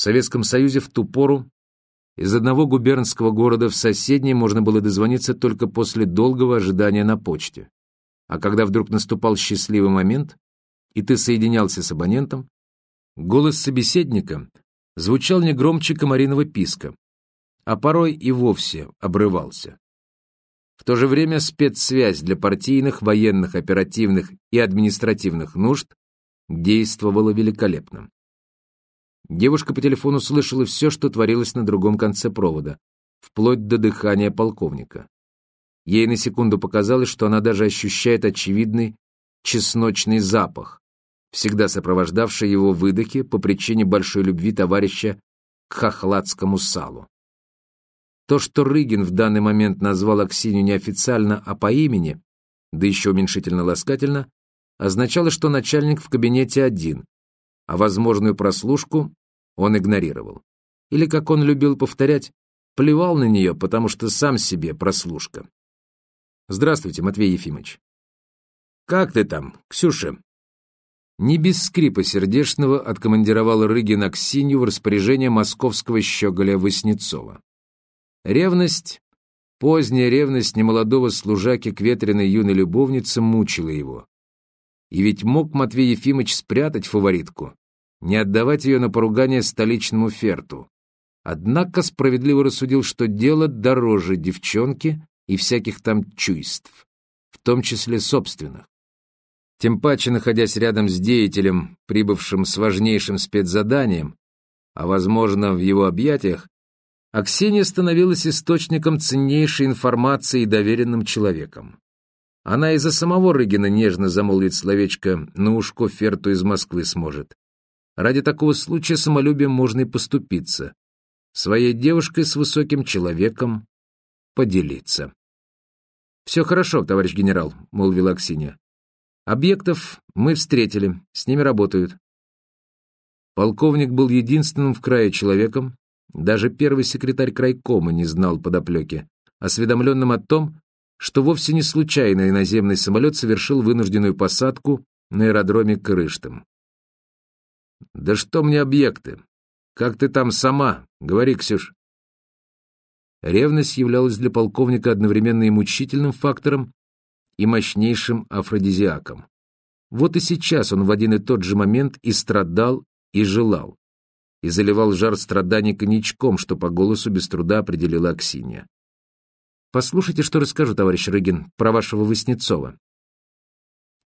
В Советском Союзе в ту пору из одного губернского города в соседний можно было дозвониться только после долгого ожидания на почте. А когда вдруг наступал счастливый момент, и ты соединялся с абонентом, голос собеседника звучал не громче комариного писка, а порой и вовсе обрывался. В то же время спецсвязь для партийных, военных, оперативных и административных нужд действовала великолепно. Девушка по телефону слышала все, что творилось на другом конце провода, вплоть до дыхания полковника. Ей на секунду показалось, что она даже ощущает очевидный чесночный запах, всегда сопровождавший его выдохи по причине большой любви товарища к хохладскому салу. То, что Рыгин в данный момент назвал Аксинью неофициально, а по имени, да еще уменьшительно-ласкательно, означало, что начальник в кабинете один, а возможную прослушку он игнорировал. Или, как он любил повторять, плевал на нее, потому что сам себе прослушка. «Здравствуйте, Матвей Ефимович». «Как ты там, Ксюша?» Не без скрипа сердечного откомандировал Рыгин Аксинью в распоряжение московского щеголя Васнецова. Ревность, поздняя ревность немолодого служаки к ветреной юной любовнице мучила его. И ведь мог Матвей Ефимович спрятать фаворитку, не отдавать ее на поругание столичному ферту. Однако справедливо рассудил, что дело дороже девчонки и всяких там чувств, в том числе собственных. Тем паче, находясь рядом с деятелем, прибывшим с важнейшим спецзаданием, а, возможно, в его объятиях, Аксинья становилась источником ценнейшей информации и доверенным человеком. Она из-за самого Рыгина нежно замолвит словечко «на ушко ферту из Москвы сможет». Ради такого случая самолюбием можно и поступиться. Своей девушкой с высоким человеком поделиться. «Все хорошо, товарищ генерал», — молвила Аксинья. «Объектов мы встретили, с ними работают». Полковник был единственным в крае человеком, даже первый секретарь крайкома не знал подоплеки, осведомленным о том, что вовсе не случайно иноземный самолет совершил вынужденную посадку на аэродроме Крыштым. Да что мне объекты? Как ты там сама? Говори, Ксюш. Ревность являлась для полковника одновременно и мучительным фактором, и мощнейшим афродизиаком. Вот и сейчас он в один и тот же момент и страдал, и желал, и заливал жар страданий коньячком, что по голосу без труда определила Аксинья. «Послушайте, что расскажу, товарищ Рыгин, про вашего Васнецова».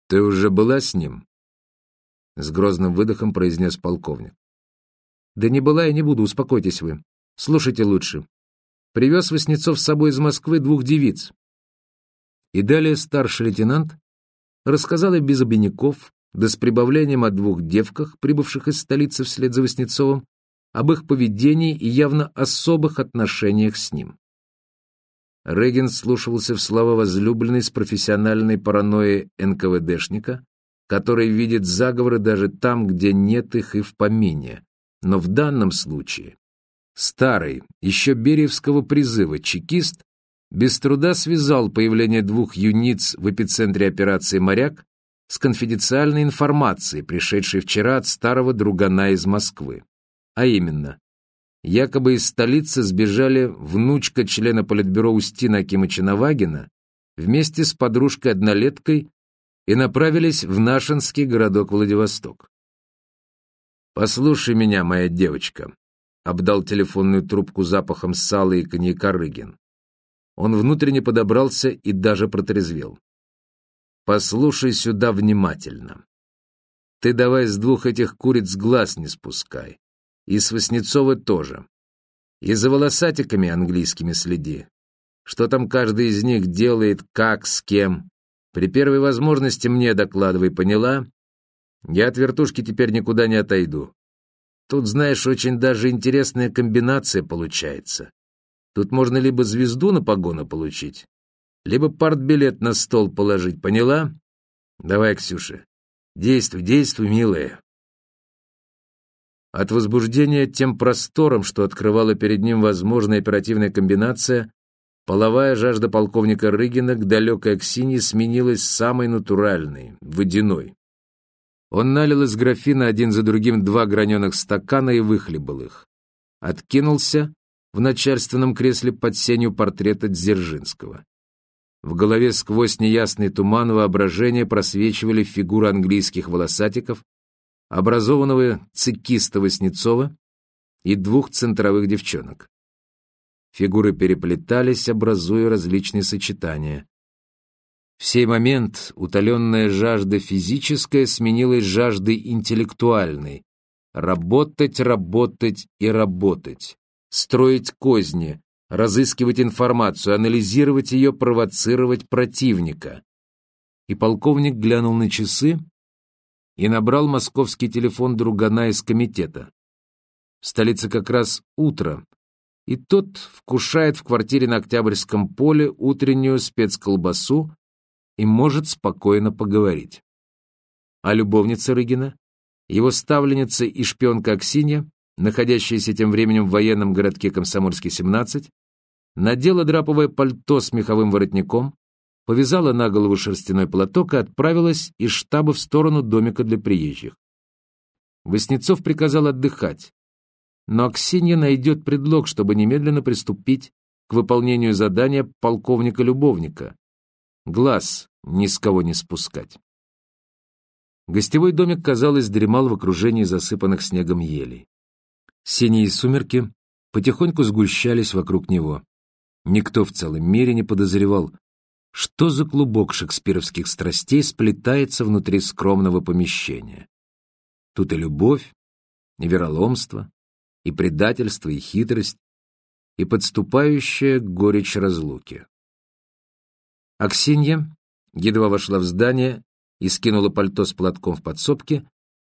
«Ты уже была с ним?» — с грозным выдохом произнес полковник. «Да не была и не буду, успокойтесь вы. Слушайте лучше. Привез Васнецов с собой из Москвы двух девиц». И далее старший лейтенант рассказал и без обиняков, да с прибавлением о двух девках, прибывших из столицы вслед за Васнецовым, об их поведении и явно особых отношениях с ним. Регин слушался в слова возлюбленной с профессиональной паранойей НКВДшника, который видит заговоры даже там, где нет их и в помине. Но в данном случае старый, еще Бериевского призыва чекист без труда связал появление двух юниц в эпицентре операции «Моряк» с конфиденциальной информацией, пришедшей вчера от старого другана из Москвы. А именно, якобы из столицы сбежали внучка члена политбюро Устина Акимыча Навагина вместе с подружкой-однолеткой и направились в Нашинский городок Владивосток. «Послушай меня, моя девочка», — обдал телефонную трубку запахом сала и коньяка Рыгин. Он внутренне подобрался и даже протрезвел. «Послушай сюда внимательно. Ты давай с двух этих куриц глаз не спускай. И с Васнецова тоже. И за волосатиками английскими следи. Что там каждый из них делает, как, с кем. При первой возможности мне докладывай, поняла? Я от вертушки теперь никуда не отойду. Тут, знаешь, очень даже интересная комбинация получается. Тут можно либо звезду на погону получить, либо партбилет на стол положить, поняла? Давай, Ксюша, действуй, действуй, милая. От возбуждения тем простором, что открывала перед ним возможная оперативная комбинация, Половая жажда полковника Рыгина к далекой Аксине сменилась самой натуральной, водяной. Он налил из графина один за другим два граненых стакана и выхлебал их. Откинулся в начальственном кресле под сенью портрета Дзержинского. В голове сквозь неясный туман воображения просвечивали фигуры английских волосатиков, образованного цикиста Васнецова и двух центровых девчонок. Фигуры переплетались, образуя различные сочетания. В сей момент утоленная жажда физическая сменилась жаждой интеллектуальной. Работать, работать и работать. Строить козни, разыскивать информацию, анализировать ее, провоцировать противника. И полковник глянул на часы и набрал московский телефон другана из комитета. В столице как раз утро, и тот вкушает в квартире на Октябрьском поле утреннюю спецколбасу и может спокойно поговорить. А любовница Рыгина, его ставленница и шпионка Аксинья, находящаяся тем временем в военном городке Комсомольский, 17, надела драповое пальто с меховым воротником, повязала на голову шерстяной платок и отправилась из штаба в сторону домика для приезжих. Воснецов приказал отдыхать, но Аксинья найдет предлог, чтобы немедленно приступить к выполнению задания полковника-любовника. Глаз ни с кого не спускать. Гостевой домик, казалось, дремал в окружении засыпанных снегом елей. Синие сумерки потихоньку сгущались вокруг него. Никто в целом мире не подозревал, что за клубок шекспировских страстей сплетается внутри скромного помещения. Тут и любовь, и вероломство, и предательство, и хитрость, и подступающая горечь разлуки. Аксинья едва вошла в здание и скинула пальто с платком в подсобке,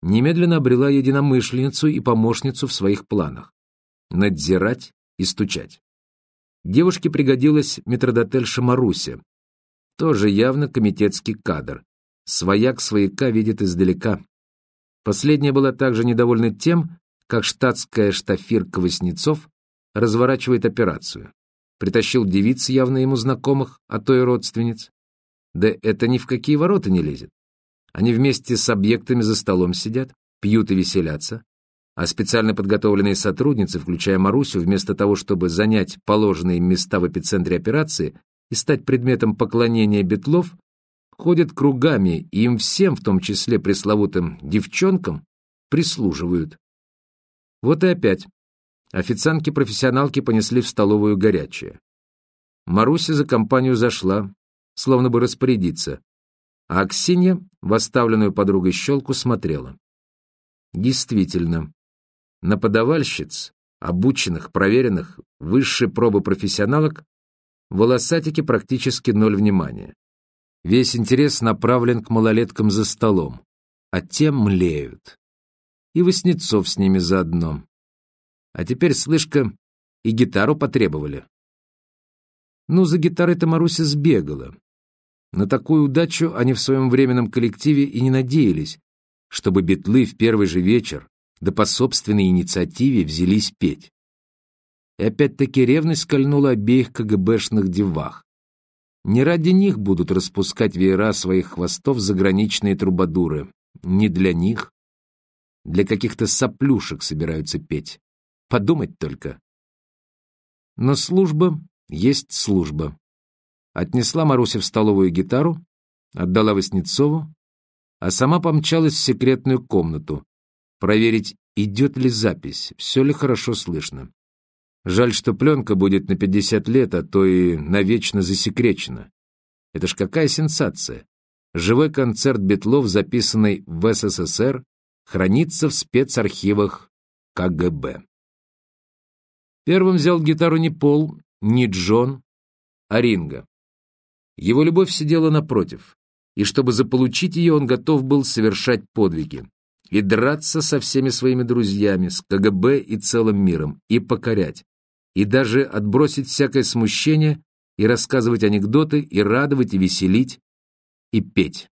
немедленно обрела единомышленницу и помощницу в своих планах — надзирать и стучать. Девушке пригодилась метродотельша Маруся, тоже явно комитетский кадр. Свояк свояка видит издалека. Последняя была также недовольна тем, как штатская штафирка Васнецов разворачивает операцию. Притащил девиц, явно ему знакомых, а то и родственниц. Да это ни в какие ворота не лезет. Они вместе с объектами за столом сидят, пьют и веселятся, а специально подготовленные сотрудницы, включая Марусю, вместо того, чтобы занять положенные места в эпицентре операции и стать предметом поклонения Бетлов, ходят кругами и им всем, в том числе пресловутым девчонкам, прислуживают. Вот и опять. Официантки-профессионалки понесли в столовую горячее. Маруся за компанию зашла, словно бы распорядиться, а Аксинья в подругой щелку смотрела. Действительно, на подавальщиц, обученных, проверенных, высшей пробы профессионалок, волосатики практически ноль внимания. Весь интерес направлен к малолеткам за столом, а те млеют и Васнецов с ними заодно. А теперь, слышка, и гитару потребовали. Ну, за гитарой-то Маруся сбегала. На такую удачу они в своем временном коллективе и не надеялись, чтобы битлы в первый же вечер, да по собственной инициативе взялись петь. И опять-таки ревность скольнула обеих КГБшных девах. Не ради них будут распускать веера своих хвостов заграничные трубадуры. Не для них для каких-то соплюшек собираются петь. Подумать только. Но служба есть служба. Отнесла Маруся в столовую гитару, отдала Васнецову, а сама помчалась в секретную комнату, проверить, идет ли запись, все ли хорошо слышно. Жаль, что пленка будет на 50 лет, а то и навечно засекречена. Это ж какая сенсация! Живой концерт Бетлов, записанный в СССР хранится в спецархивах КГБ. Первым взял гитару не Пол, не Джон, а Ринга. Его любовь сидела напротив, и чтобы заполучить ее, он готов был совершать подвиги и драться со всеми своими друзьями, с КГБ и целым миром, и покорять, и даже отбросить всякое смущение, и рассказывать анекдоты, и радовать, и веселить, и петь.